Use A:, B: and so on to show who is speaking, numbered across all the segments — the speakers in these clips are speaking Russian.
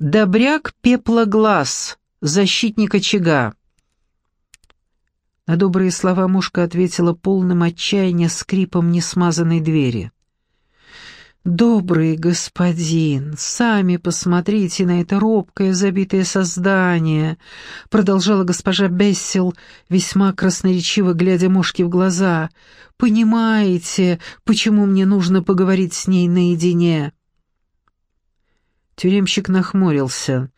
A: Добряк пеплоглаз, защитник очага. На добрые слова мушка ответила полным отчаяния скрипом несмазанной двери. «Добрый господин, сами посмотрите на это робкое забитое создание», продолжала госпожа Бессел, весьма красноречиво глядя мушке в глаза. «Понимаете, почему мне нужно поговорить с ней наедине?» Тюремщик нахмурился.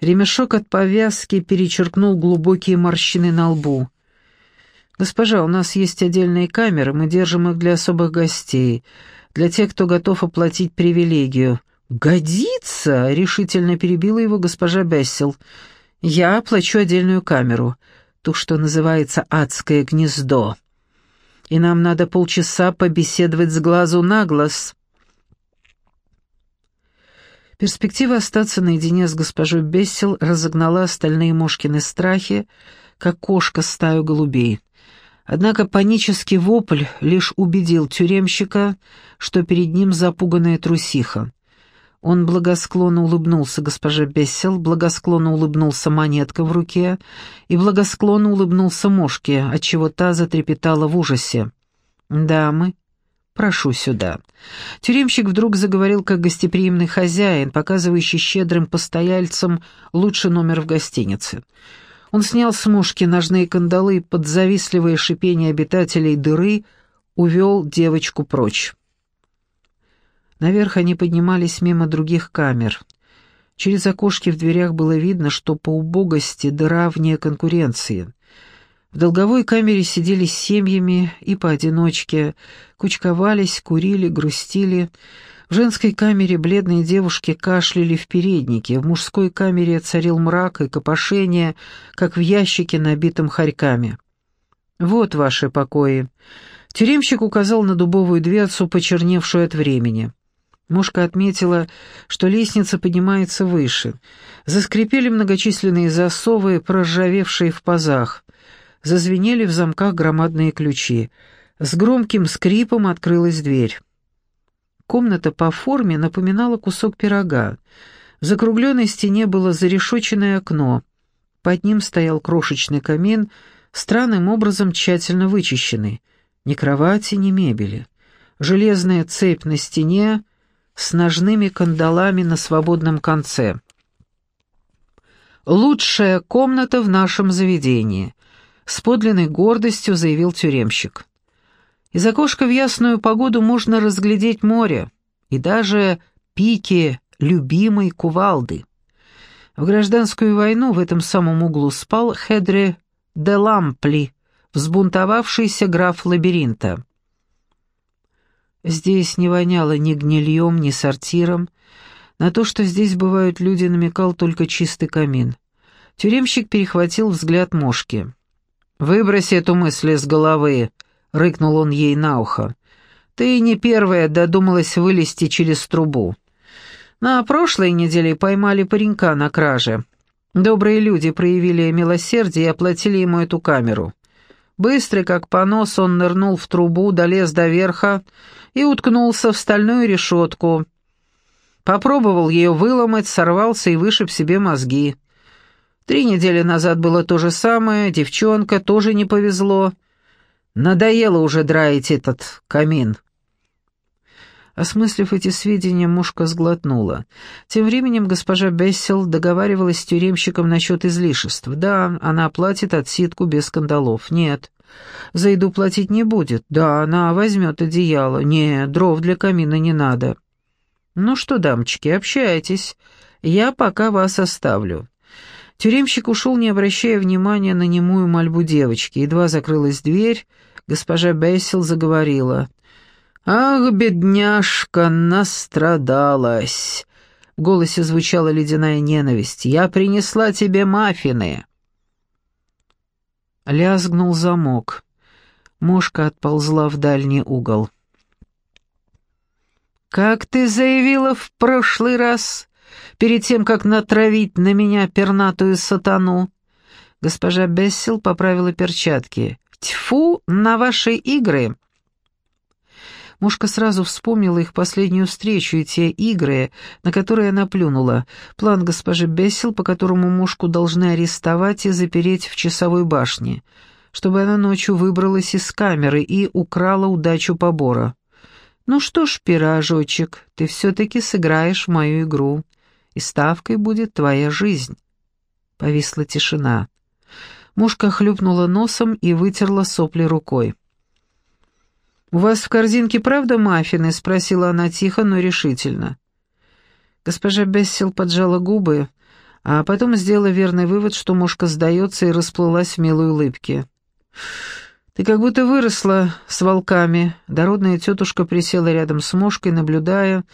A: Ремешок от повязки перечеркнул глубокие морщины на лбу. «Госпожа, у нас есть отдельные камеры, мы держим их для особых гостей, для тех, кто готов оплатить привилегию». «Годится!» — решительно перебила его госпожа Бессел. «Я оплачу отдельную камеру, ту, что называется «Адское гнездо». И нам надо полчаса побеседовать с глазу на глаз». Перспектива остаться наедине с госпожой Бессел разогнала остальные Мошкины страхи, как кошка стаю голубей. Однако панический вопль лишь убедил тюремщика, что перед ним запуганная трусиха. Он благосклонно улыбнулся госпоже Бессел, благосклонно улыбнулся монетка в руке и благосклонно улыбнулся мошке, отчего та затрепетала в ужасе. «Дамы, прошу сюда». Тюремщик вдруг заговорил как гостеприимный хозяин, показывающий щедрым постояльцам лучший номер в гостинице. Он снял с мушки ножные кандалы и под завистливое шипение обитателей дыры увел девочку прочь. Наверх они поднимались мимо других камер. Через окошки в дверях было видно, что по убогости дыра вне конкуренции. В долговой камере сидели с семьями и поодиночке, кучковались, курили, грустили, в женской камере бледные девушки кашляли в переднике, в мужской камере царил мрак и копошение, как в ящике, набитом хорьками. «Вот ваши покои». Тюремщик указал на дубовую дверцу, почерневшую от времени. Мушка отметила, что лестница поднимается выше. Заскрипели многочисленные засовы, проржавевшие в пазах. Зазвенели в замках громадные ключи. С громким скрипом открылась дверь. Комната по форме напоминала кусок пирога. В закругленной стене было зарешоченное окно. Под ним стоял крошечный камин, странным образом тщательно вычищенный. Ни кровати, ни мебели. Железная цепь на стене с ножными кандалами на свободном конце. «Лучшая комната в нашем заведении», — с подлинной гордостью заявил тюремщик. Из окошка в ясную погоду можно разглядеть море и даже пики любимой кувалды. В гражданскую войну в этом самом углу спал Хедре де Лампли, взбунтовавшийся граф лабиринта. Здесь не воняло ни гнильем, ни сортиром. На то, что здесь бывают люди, намекал только чистый камин. Тюремщик перехватил взгляд мошки. «Выброси эту мысль из головы», рыкнул он ей на ухо. «Ты не первая додумалась вылезти через трубу. На прошлой неделе поймали паренька на краже. Добрые люди проявили милосердие и оплатили ему эту камеру. Быстрый, как понос, он нырнул в трубу, долез до верха и уткнулся в стальную решетку. Попробовал ее выломать, сорвался и вышиб себе мозги. Три недели назад было то же самое, девчонка, тоже не повезло». Надоело уже драить этот камин». Осмыслив эти сведения, мушка сглотнула. Тем временем госпожа Бессел договаривалась с тюремщиком насчет излишеств. Да, она оплатит отсидку без скандалов. Нет. За еду платить не будет. Да, она возьмет одеяло. Нет, дров для камина не надо. Ну что, дамочки, общайтесь. Я пока вас оставлю. Тюремщик ушел, не обращая внимания на немую мольбу девочки. Едва закрылась дверь, госпожа Бессел заговорила. «Ах, бедняжка, настрадалась!» В голосе звучала ледяная ненависть. «Я принесла тебе маффины!» Лязгнул замок. Мошка отползла в дальний угол. «Как ты заявила в прошлый раз, перед тем, как натравить на меня пернатую сатану?» Госпожа Бессел поправила перчатки. Тьфу на ваши игры!» Мушка сразу вспомнила их последнюю встречу и те игры, на которые она плюнула. План госпожи Бессел, по которому Мушку должны арестовать и запереть в часовой башне, чтобы она ночью выбралась из камеры и украла удачу побора. «Ну что ж, пирожочек, ты все-таки сыграешь в мою игру, и ставкой будет твоя жизнь». Повисла тишина. Мушка хлюпнула носом и вытерла сопли рукой. «У вас в корзинке правда маффины?» — спросила она тихо, но решительно. Госпожа Бессел поджала губы, а потом сделала верный вывод, что мушка сдается и расплылась в милой улыбке. «Ты как будто выросла с волками». Дородная тетушка присела рядом с мушкой, наблюдая,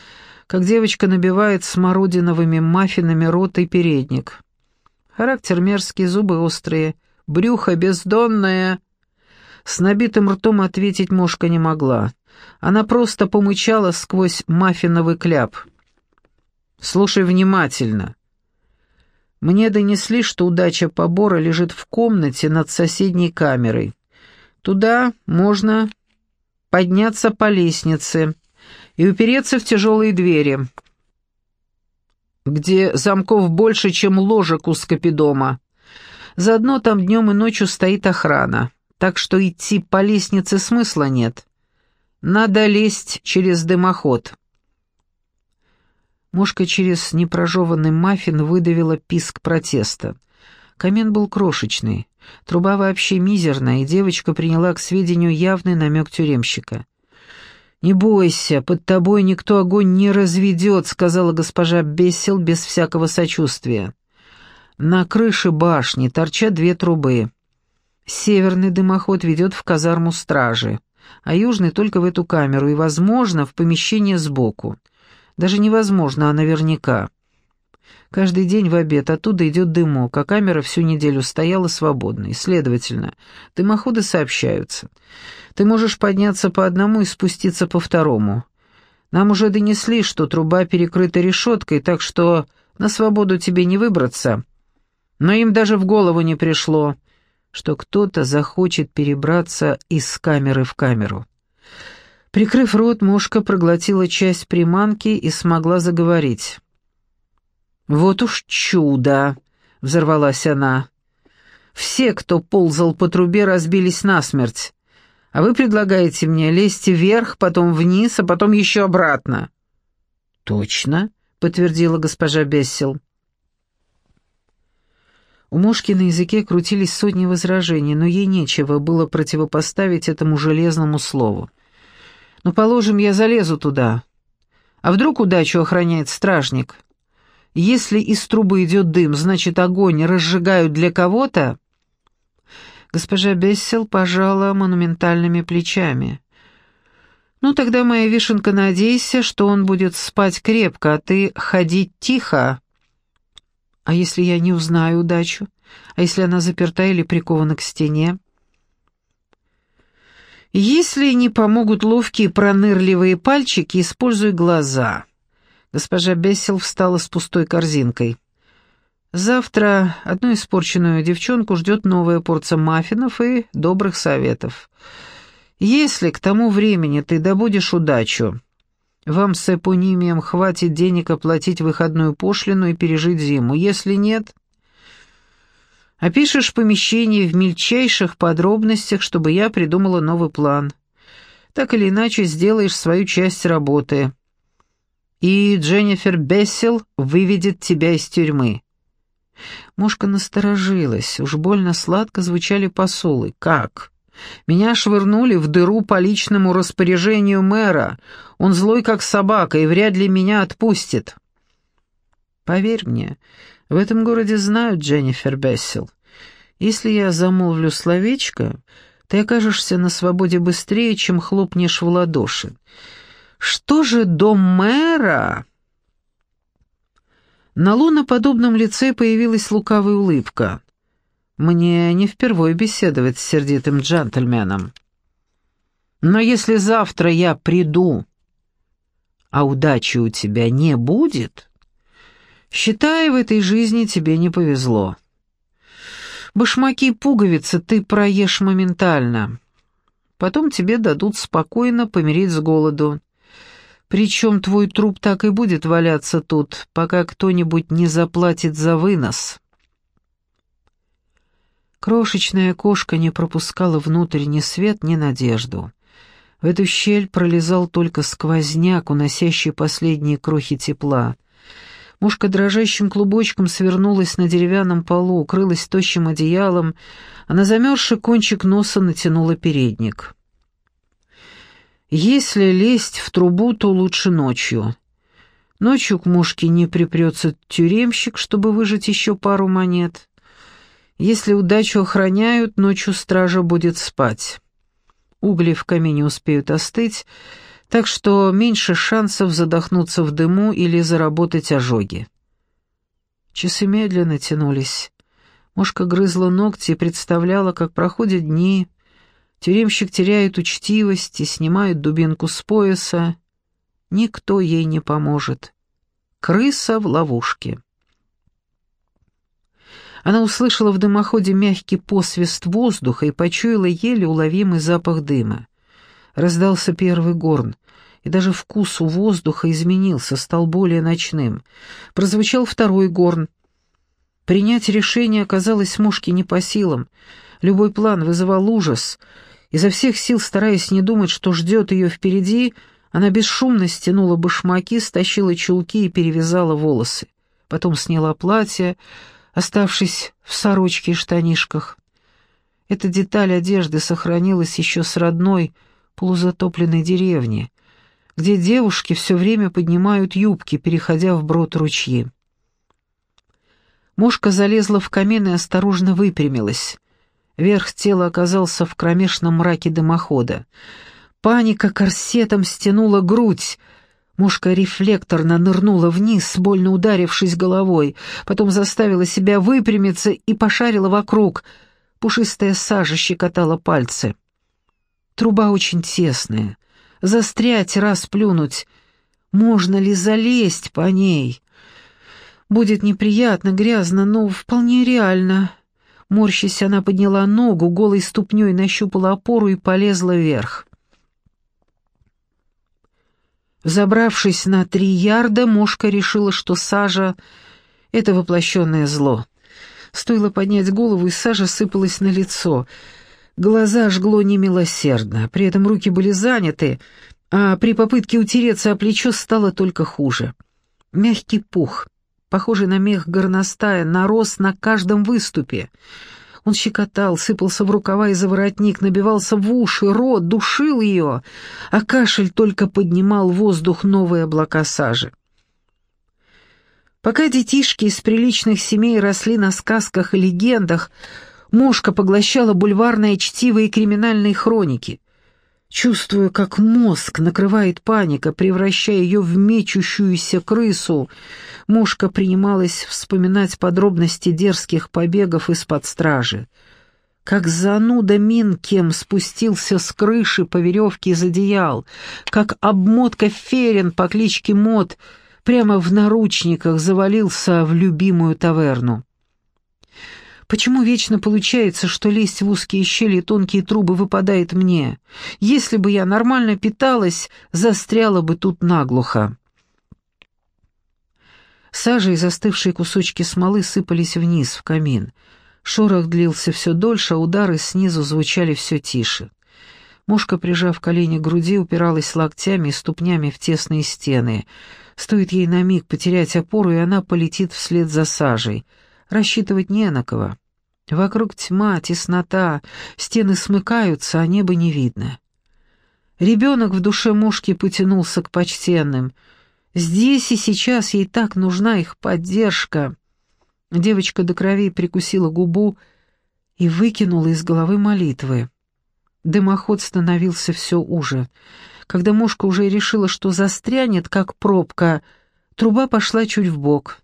A: как девочка набивает смородиновыми маффинами рот и передник. Характер мерзкий, зубы острые, брюхо бездонное — с набитым ртом ответить мушка не могла. Она просто помычала сквозь маффиновый кляп. «Слушай внимательно. Мне донесли, что удача побора лежит в комнате над соседней камерой. Туда можно подняться по лестнице и упереться в тяжелые двери, где замков больше, чем ложек у скопидома. Заодно там днем и ночью стоит охрана так что идти по лестнице смысла нет. Надо лезть через дымоход». Мушка через непрожеванный маффин выдавила писк протеста. Камин был крошечный, труба вообще мизерная, и девочка приняла к сведению явный намек тюремщика. «Не бойся, под тобой никто огонь не разведет», — сказала госпожа Бессел без всякого сочувствия. «На крыше башни торчат две трубы. Северный дымоход ведет в казарму стражи, а южный только в эту камеру и, возможно, в помещение сбоку. Даже невозможно, а наверняка. Каждый день в обед оттуда идет дымок, а камера всю неделю стояла свободной. Следовательно, дымоходы сообщаются. Ты можешь подняться по одному и спуститься по второму. Нам уже донесли, что труба перекрыта решеткой, так что на свободу тебе не выбраться. Но им даже в голову не пришло — что кто-то захочет перебраться из камеры в камеру. Прикрыв рот, мушка проглотила часть приманки и смогла заговорить. «Вот уж чудо!» — взорвалась она. «Все, кто ползал по трубе, разбились насмерть. А вы предлагаете мне лезть вверх, потом вниз, а потом еще обратно». «Точно», — подтвердила госпожа Бессел. У Мошки на языке крутились сотни возражений, но ей нечего было противопоставить этому железному слову. «Ну, положим, я залезу туда. А вдруг удачу охраняет стражник? Если из трубы идет дым, значит, огонь разжигают для кого-то?» Госпожа Бессел пожала монументальными плечами. «Ну, тогда моя вишенка, надейся, что он будет спать крепко, а ты ходить тихо». А если я не узнаю удачу? А если она заперта или прикована к стене? Если не помогут ловкие пронырливые пальчики, используй глаза. Госпожа Бессел встала с пустой корзинкой. Завтра одну испорченную девчонку ждет новая порция маффинов и добрых советов. Если к тому времени ты добудешь удачу, вам с эпонимием хватит денег оплатить выходную пошлину и пережить зиму. Если нет, опишешь помещение в мельчайших подробностях, чтобы я придумала новый план. Так или иначе сделаешь свою часть работы. И Дженнифер Бессел выведет тебя из тюрьмы. Мушка насторожилась, уж больно сладко звучали посулы. «Как?» Меня швырнули в дыру по личному распоряжению мэра. Он злой, как собака, и вряд ли меня отпустит. Поверь мне, в этом городе знают Дженнифер Бессел. Если я замолвлю словечко, ты окажешься на свободе быстрее, чем хлопнешь в ладоши. Что же до мэра? На луноподобном лице появилась лукавая улыбка. Мне не впервой беседовать с сердитым джентльменом. Но если завтра я приду, а удачи у тебя не будет, считай, в этой жизни тебе не повезло. Башмаки и пуговицы ты проешь моментально. потом тебе дадут спокойно помереть с голоду. Причем твой труп так и будет валяться тут, пока кто-нибудь не заплатит за вынос». Крошечная кошка не пропускала внутрь ни свет, ни надежду. В эту щель пролезал только сквозняк, уносящий последние крохи тепла. Мушка дрожащим клубочком свернулась на деревянном полу, укрылась тощим одеялом, а на замерзший кончик носа натянула передник. Если лезть в трубу, то лучше ночью. Ночью к мушке не припрется тюремщик, чтобы выжать еще пару монет. Если удачу охраняют, ночью стража будет спать. Угли в камине успеют остыть, так что меньше шансов задохнуться в дыму или заработать ожоги. Часы медленно тянулись. Мушка грызла ногти и представляла, как проходят дни. Тюремщик теряет учтивость и снимает дубинку с пояса. Никто ей не поможет. Крыса в ловушке. Она услышала в дымоходе мягкий посвист воздуха и почуяла еле уловимый запах дыма. Раздался первый горн, и даже вкус у воздуха изменился, стал более ночным. Прозвучал второй горн. Принять решение оказалось мушке не по силам. Любой план вызывал ужас. Изо всех сил, стараясь не думать, что ждет ее впереди, она бесшумно стянула башмаки, стащила чулки и перевязала волосы. Потом сняла платье, оставшись в сорочке и штанишках. Эта деталь одежды сохранилась еще с родной, полузатопленной деревни, где девушки все время поднимают юбки, переходя вброд ручьи. Мошка залезла в камин и осторожно выпрямилась. Верх тела оказался в кромешном мраке дымохода. Паника корсетом стянула грудь. Мушка рефлекторно нырнула вниз, больно ударившись головой, потом заставила себя выпрямиться и пошарила вокруг. Пушистая сажа щекотала пальцы. Труба очень тесная. Застрять, раз плюнуть. Можно ли залезть по ней? Будет неприятно, грязно, но вполне реально. Морщись, она подняла ногу, голой ступней нащупала опору и полезла вверх. Забравшись на три ярда, Мошка решила, что сажа — это воплощенное зло. Стоило поднять голову, и сажа сыпалась на лицо — Глаза жгло немилосердно, при этом руки были заняты, а при попытке утереться о плечо стало только хуже. Мягкий пух, похожий на мех горностая, нарос на каждом выступе. Он щекотал, сыпался в рукава и за воротник, набивался в уши, рот, душил ее, а кашель только поднимал в воздух новые облака сажи. Пока детишки из приличных семей росли на сказках и легендах, Мошка поглощала бульварное чтиво и криминальные хроники. Чувствуя, как мозг накрывает паника, превращая ее в мечущуюся крысу, Мошка принималась вспоминать подробности дерзких побегов из-под стражи. Как зануда Минкем спустился с крыши по веревке из одеял, как обмотка Ферин по кличке Мот прямо в наручниках завалился в любимую таверну. Почему вечно получается, что лезть в узкие щели и тонкие трубы выпадает мне? Если бы я нормально питалась, застряла бы тут наглухо. Сажа и застывшие кусочки смолы сыпались вниз, в камин. Шорох длился все дольше, а удары снизу звучали все тише. Мушка, прижав колени к груди, упиралась локтями и ступнями в тесные стены. Стоит ей на миг потерять опору, и она полетит вслед за сажей. Рассчитывать не на кого. Вокруг тьма, теснота, стены смыкаются, а неба не видно. Ребенок в душе мушки потянулся к почтенным. Здесь и сейчас ей так нужна их поддержка. Девочка до крови прикусила губу и выкинула из головы молитвы. Дымоход становился все уже. Когда мушка уже решила, что застрянет, как пробка, труба пошла чуть вбок.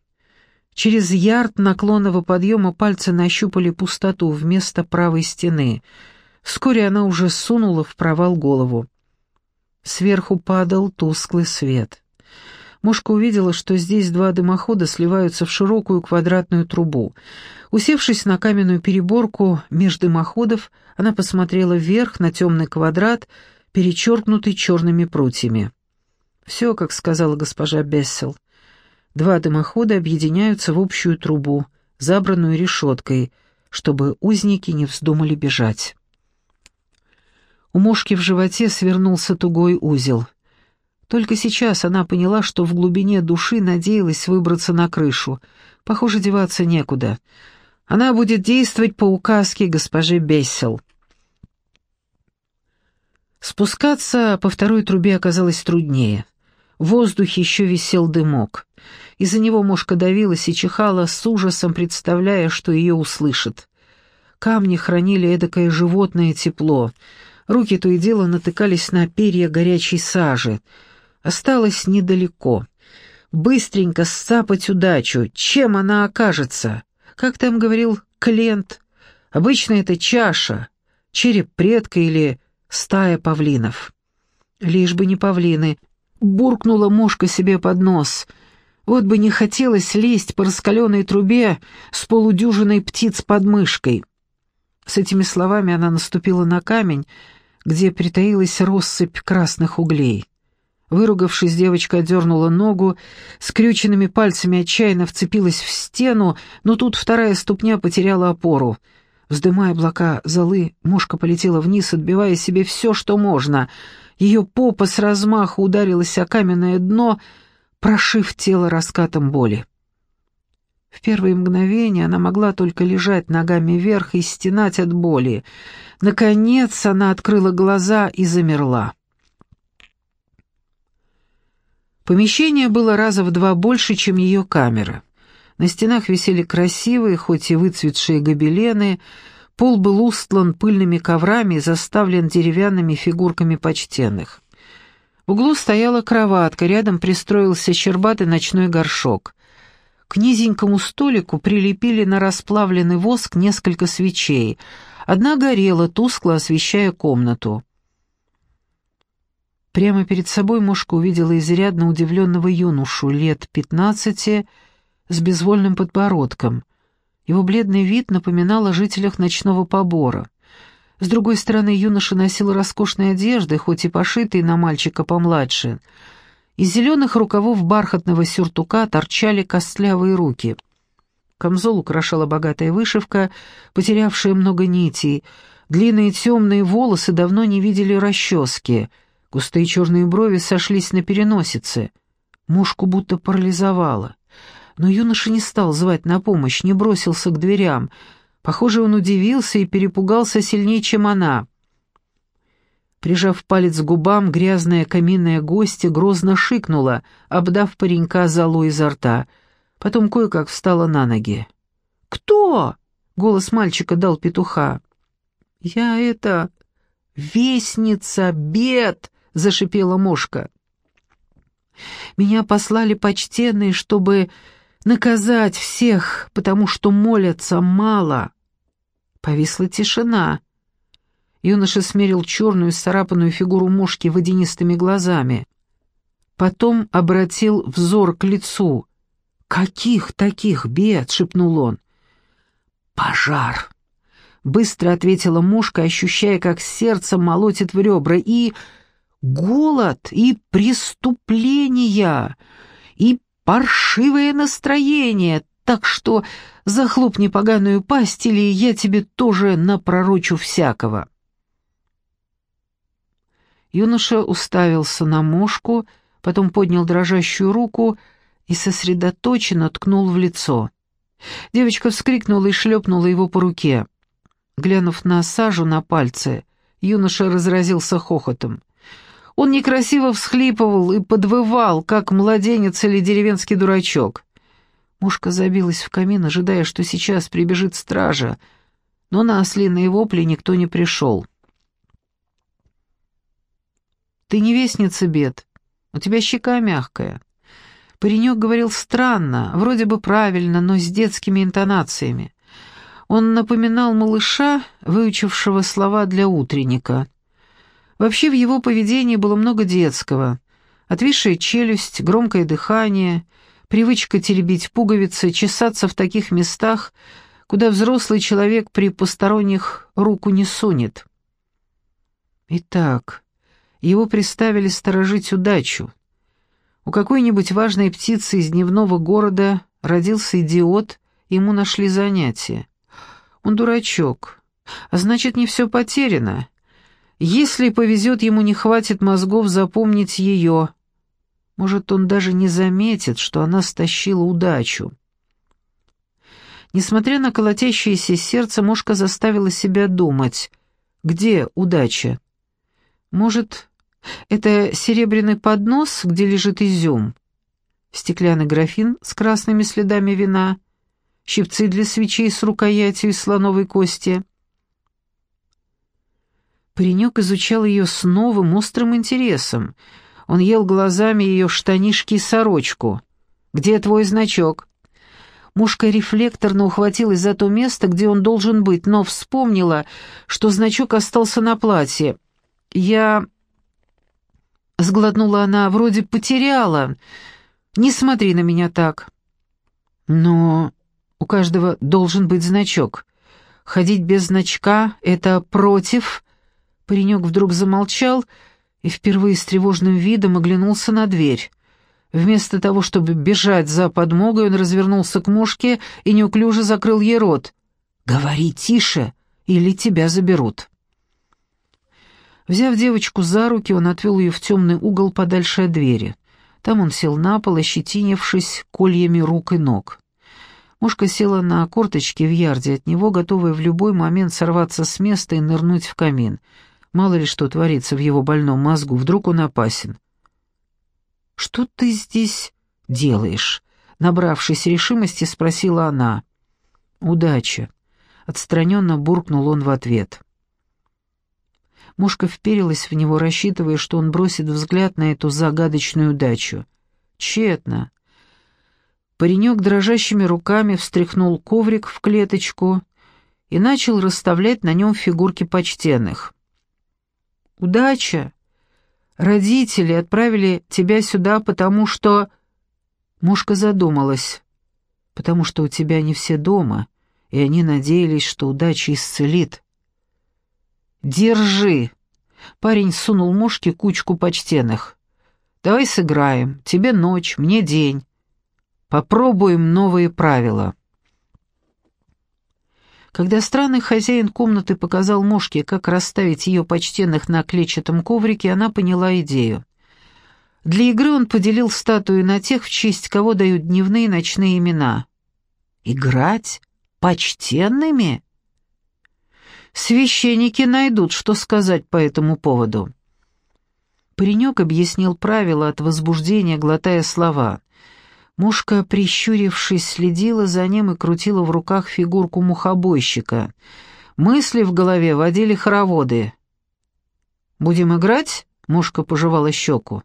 A: Через ярд наклонного подъема пальцы нащупали пустоту вместо правой стены. Вскоре она уже сунула в провал голову. Сверху падал тусклый свет. Мушка увидела, что здесь два дымохода сливаются в широкую квадратную трубу. Усевшись на каменную переборку меж дымоходов, она посмотрела вверх на темный квадрат, перечеркнутый черными прутьями. Все, как сказала госпожа Бессел. Два дымохода объединяются в общую трубу, забранную решеткой, чтобы узники не вздумали бежать. У мушки в животе свернулся тугой узел — только сейчас она поняла, что в глубине души надеялась выбраться на крышу. Похоже, деваться некуда. Она будет действовать по указке госпожи Бессел. Спускаться по второй трубе оказалось труднее. В воздухе еще висел дымок. Из-за него мушка давилась и чихала с ужасом, представляя, что ее услышат. Камни хранили эдакое животное тепло. Руки то и дело натыкались на перья горячей сажи — Осталось недалеко. Быстренько сцапать удачу. Чем она окажется? Как там говорил Клент? Обычно это чаша, череп предка или стая павлинов. Лишь бы не павлины. Буркнула мушка себе под нос. Вот бы не хотелось лезть по раскаленной трубе с полудюжиной птиц под мышкой. С этими словами она наступила на камень, где притаилась россыпь красных углей. Выругавшись, девочка отдернула ногу, скрюченными пальцами отчаянно вцепилась в стену, но тут вторая ступня потеряла опору. Вздымая облака золы, мушка полетела вниз, отбивая себе все, что можно. Ее попа с размаху ударилась о каменное дно, прошив тело раскатом боли. В первые мгновения она могла только лежать ногами вверх и стенать от боли. Наконец она открыла глаза и замерла. Помещение было раза в два больше, чем ее камера. На стенах висели красивые, хоть и выцветшие гобелены, пол был устлан пыльными коврами и заставлен деревянными фигурками почтенных. В углу стояла кроватка, рядом пристроился щербатый ночной горшок. К низенькому столику прилепили на расплавленный воск несколько свечей. Одна горела, тускло освещая комнату. Прямо перед собой мушка увидела изрядно удивленного юношу лет пятнадцати с безвольным подбородком. Его бледный вид напоминал о жителях ночного побора. С другой стороны, юноша носил роскошные одежды, хоть и пошитые на мальчика помладше. Из зеленых рукавов бархатного сюртука торчали костлявые руки. Камзол украшала богатая вышивка, потерявшая много нитей. Длинные темные волосы давно не видели расчески — Густые черные брови сошлись на переносице. Мушку будто парализовало. Но юноша не стал звать на помощь, не бросился к дверям. Похоже, он удивился и перепугался сильнее, чем она. Прижав палец к губам, грязная каминная гостья грозно шикнула, обдав паренька золой изо рта. Потом кое-как встала на ноги. «Кто?» — голос мальчика дал петуха. «Я это... Вестница, бед!» зашипела мушка. Меня послали почтенные, чтобы наказать всех, потому что молятся мало. Повисла тишина. Юноша смерил черную сцарапанную фигуру мушки водянистыми глазами. Потом обратил взор к лицу. «Каких таких бед?» — шепнул он. «Пожар!» — быстро ответила мушка, ощущая, как сердце молотит в ребра, и голод и преступления, и паршивое настроение, так что захлопни поганую пасть, или я тебе тоже напророчу всякого». Юноша уставился на мошку, потом поднял дрожащую руку и сосредоточенно ткнул в лицо. Девочка вскрикнула и шлепнула его по руке. Глянув на сажу на пальце, юноша разразился хохотом. Он некрасиво всхлипывал и подвывал, как младенец или деревенский дурачок. Мушка забилась в камин, ожидая, что сейчас прибежит стража, но на ослиные вопли никто не пришел. «Ты не вестница, Бет. У тебя щека мягкая». Паренек говорил странно, вроде бы правильно, но с детскими интонациями. Он напоминал малыша, выучившего слова для утренника — Вообще в его поведении было много детского. Отвисшая челюсть, громкое дыхание, привычка теребить пуговицы, чесаться в таких местах, куда взрослый человек при посторонних руку не сунет. Итак, его приставили сторожить удачу. У какой-нибудь важной птицы из дневного города родился идиот, ему нашли занятие. Он дурачок, а значит, не все потеряно. Если повезет, ему не хватит мозгов запомнить ее. Может, он даже не заметит, что она стащила удачу. Несмотря на колотящееся сердце, Мошка заставила себя думать, где удача. Может, это серебряный поднос, где лежит изюм? Стеклянный графин с красными следами вина, щипцы для свечей с рукоятью из слоновой кости. Паренек изучал ее с новым острым интересом — он ел глазами ее штанишки и сорочку. «Где твой значок?» Мушка рефлекторно ухватилась за то место, где он должен быть, но вспомнила, что значок остался на платье. «Я...» Сглотнула она, вроде потеряла. «Не смотри на меня так». «Но у каждого должен быть значок. Ходить без значка — это против...» Паренек вдруг замолчал и впервые с тревожным видом оглянулся на дверь. Вместо того, чтобы бежать за подмогой, он развернулся к мушке и неуклюже закрыл ей рот. «Говори тише, или тебя заберут». Взяв девочку за руки, он отвел ее в темный угол подальше от двери. Там он сел на пол, ощетинившись кольями рук и ног. Мушка села на корточки в ярде от него, готовая в любой момент сорваться с места и нырнуть в камин — Мало ли что творится в его больном мозгу, вдруг он опасен. «Что ты здесь делаешь?» Набравшись решимости, спросила она. «Удача!» Отстраненно буркнул он в ответ. Мушка вперилась в него, рассчитывая, что он бросит взгляд на эту загадочную удачу. Тщетно. Паренек дрожащими руками встряхнул коврик в клеточку и начал расставлять на нем фигурки почтенных. Удача. Родители отправили тебя сюда, потому что...» Мушка задумалась. «Потому что у тебя не все дома, и они надеялись, что удача исцелит». «Держи!» Парень сунул Мушке кучку почтенных. «Давай сыграем. Тебе ночь, мне день. Попробуем новые правила». Когда странный хозяин комнаты показал Мошке, как расставить ее почтенных на клетчатом коврике, она поняла идею. Для игры он поделил статуи на тех, в честь кого дают дневные и ночные имена. «Играть? Почтенными?» Священники найдут, что сказать по этому поводу. Паренек объяснил правила от возбуждения, глотая слова. Мушка, прищурившись, следила за ним и крутила в руках фигурку мухобойщика. Мысли в голове водили хороводы. «Будем играть?» — Мушка пожевала щеку.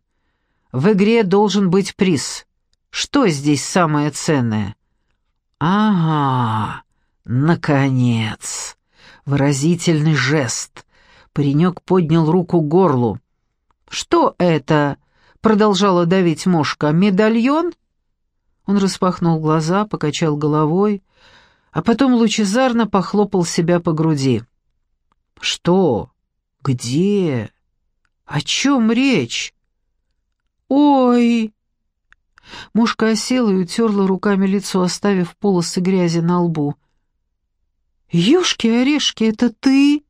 A: «В игре должен быть приз. Что здесь самое ценное?» «Ага, наконец!» Выразительный жест. Паренек поднял руку к горлу. «Что это?» — продолжала давить Мошка. «Медальон?» Он распахнул глаза, покачал головой, а потом лучезарно похлопал себя по груди. «Что? Где? О чем речь?» «Ой!» Мушка осела и утерла руками лицо, оставив полосы грязи на лбу. «Ешки-орешки, это ты?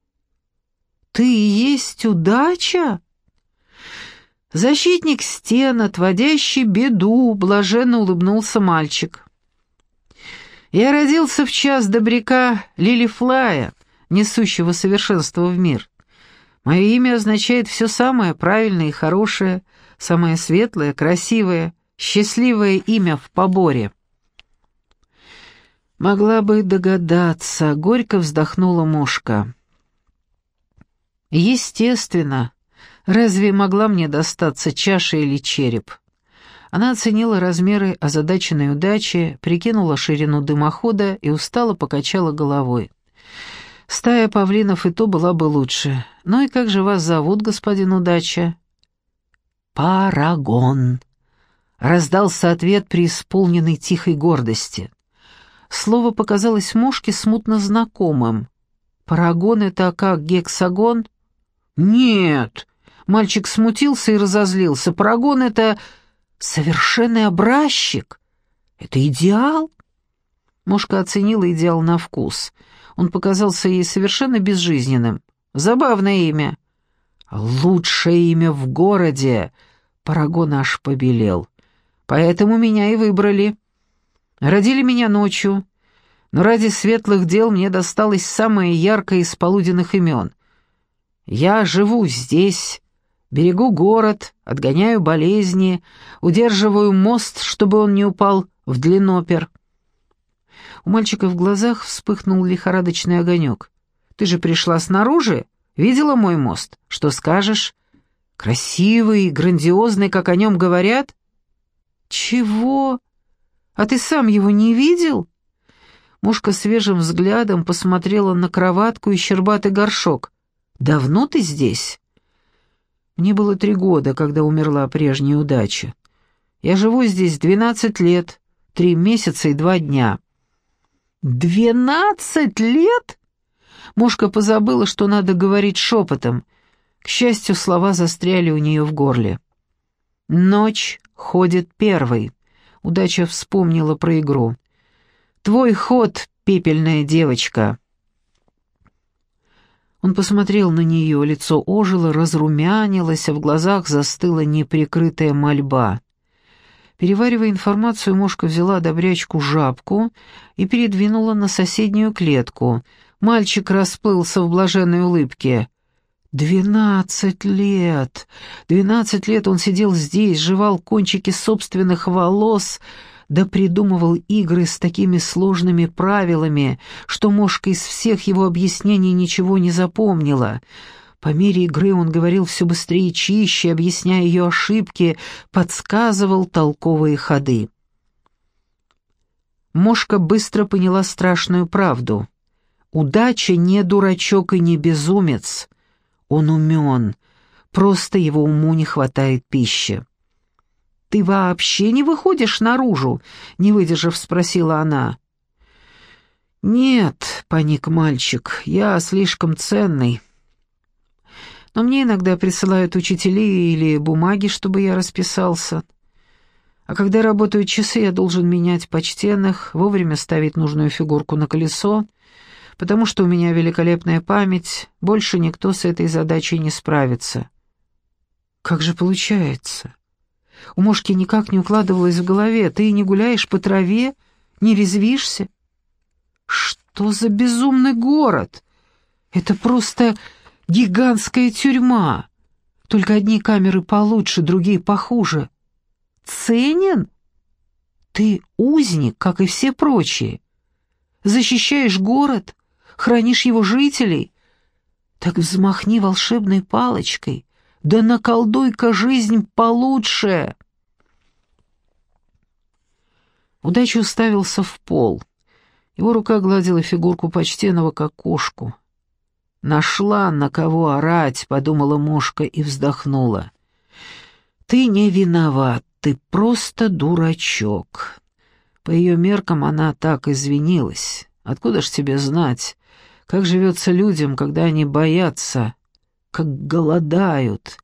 A: Ты и есть удача?» «Защитник стен, отводящий беду», — блаженно улыбнулся мальчик. «Я родился в час добряка Лилифлая, несущего совершенство в мир. Мое имя означает все самое правильное и хорошее, самое светлое, красивое, счастливое имя в поборе». «Могла бы догадаться», — горько вздохнула мушка. «Естественно», Разве могла мне достаться чаша или череп? Она оценила размеры озадаченной удачи, прикинула ширину дымохода и устало покачала головой. Стая павлинов и то была бы лучше. Ну и как же вас зовут, господин Удача? «Парагон!» — раздался ответ преисполненный тихой гордости. Слово показалось мушке смутно знакомым. «Парагон — это как гексагон?» «Нет!» — мальчик смутился и разозлился. «Парагон — это совершенный образчик. Это идеал?» Мушка оценила идеал на вкус. Он показался ей совершенно безжизненным. Забавное имя. Лучшее имя в городе. Парагон аж побелел. Поэтому меня и выбрали. Родили меня ночью, но ради светлых дел мне досталось самое яркое из полуденных имен. Я живу здесь, берегу город, отгоняю болезни, удерживаю мост, чтобы он не упал в длиннопер. У мальчика в глазах вспыхнул лихорадочный огонек. «Ты же пришла снаружи? Видела мой мост? Что скажешь? Красивый, грандиозный, как о нем говорят?» «Чего? А ты сам его не видел?» Мушка свежим взглядом посмотрела на кроватку и щербатый горшок. «Давно ты здесь?» «Мне было три года, когда умерла прежняя удача. Я живу здесь двенадцать лет, три месяца и два дня». «Двенадцать лет?» Мушка позабыла, что надо говорить шепотом. К счастью, слова застряли у нее в горле. «Ночь ходит первой», — удача вспомнила про игру. «Твой ход, пепельная девочка». Он посмотрел на нее, лицо ожило, разрумянилось, а в глазах застыла неприкрытая мольба. Переваривая информацию, мушка взяла добрячку жабку и передвинула на соседнюю клетку. Мальчик расплылся в блаженной улыбке. «Двенадцать лет! Двенадцать лет он сидел здесь, жевал кончики собственных волос, да придумывал игры с такими сложными правилами, что мошка из всех его объяснений ничего не запомнила». По мере игры он говорил все быстрее и чище, объясняя ее ошибки, подсказывал толковые ходы. Мошка быстро поняла страшную правду. Удача не дурачок и не безумец. Он умен, просто его уму не хватает пищи. «Ты вообще не выходишь наружу?» — не выдержав, спросила она. «Нет», — паник мальчик, — «я слишком ценный». Но мне иногда присылают учителей или бумаги, чтобы я расписался. А когда работают часы, я должен менять почтенных, вовремя ставить нужную фигурку на колесо, потому что у меня великолепная память, больше никто с этой задачей не справится. Как же получается? У Мошки никак не укладывалось в голове. Ты не гуляешь по траве, не резвишься? Что за безумный город? Это просто Гигантская тюрьма. Только одни камеры получше, другие похуже. Ценен? Ты узник, как и все прочие. Защищаешь город, хранишь его жителей. Так взмахни волшебной палочкой, да наколдуй-ка жизнь получше. Удача уставился в пол. Его рука гладила фигурку почтенного, как кошку. «Нашла, на кого орать», — подумала мушка и вздохнула. «Ты не виноват, ты просто дурачок». По ее меркам она так извинилась. Откуда ж тебе знать, как живется людям, когда они боятся, как голодают,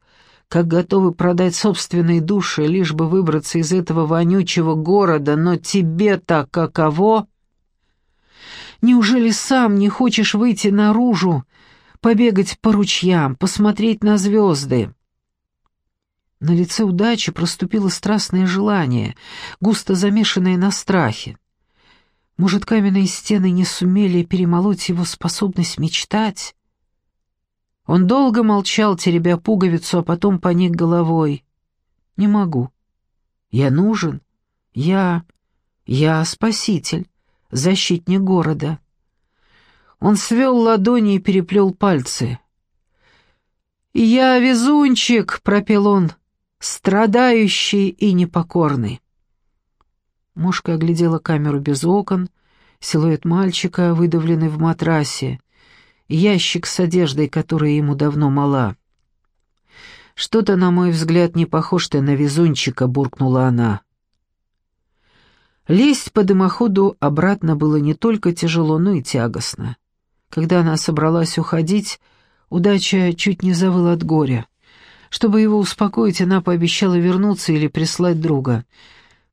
A: как готовы продать собственные души, лишь бы выбраться из этого вонючего города, но тебе-то каково? Неужели сам не хочешь выйти наружу побегать по ручьям, посмотреть на звезды. На лице удачи проступило страстное желание, густо замешанное на страхе. Может, каменные стены не сумели перемолоть его способность мечтать? Он долго молчал, теребя пуговицу, а потом поник головой. «Не могу. Я нужен. Я... я спаситель, защитник города». Он свел ладони и переплел пальцы. «Я везунчик!» — пропел он, страдающий и непокорный. Мушка оглядела камеру без окон, силуэт мальчика, выдавленный в матрасе, ящик с одеждой, которая ему давно мала. «Что-то, на мой взгляд, не похож ты на везунчика», — буркнула она. Лезть по дымоходу обратно было не только тяжело, но и тягостно. Когда она собралась уходить, удача чуть не завыла от горя. Чтобы его успокоить, она пообещала вернуться или прислать друга.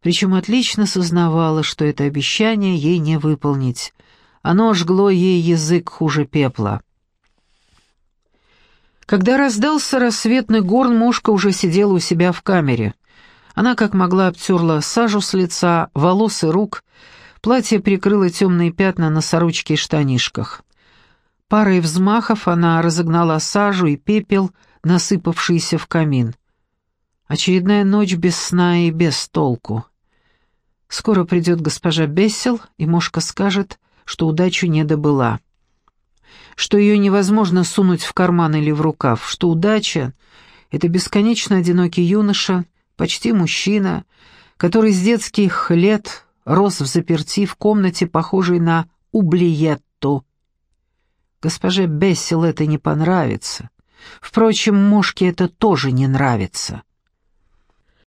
A: Причем отлично сознавала, что это обещание ей не выполнить. Оно жгло ей язык хуже пепла. Когда раздался рассветный горн, мушка уже сидела у себя в камере — она как могла обтерла сажу с лица, волос и рук, платье прикрыло темные пятна на сорочке и штанишках. Парой взмахов она разогнала сажу и пепел, насыпавшийся в камин. Очередная ночь без сна и без толку. Скоро придет госпожа Бессел, и мошка скажет, что удачу не добыла. Что ее невозможно сунуть в карман или в рукав, что удача — это бесконечно одинокий юноша — почти мужчина, который с детских лет рос в заперти в комнате, похожей на ублиетту. Госпоже Бессел это не понравится. Впрочем, Мошке это тоже не нравится.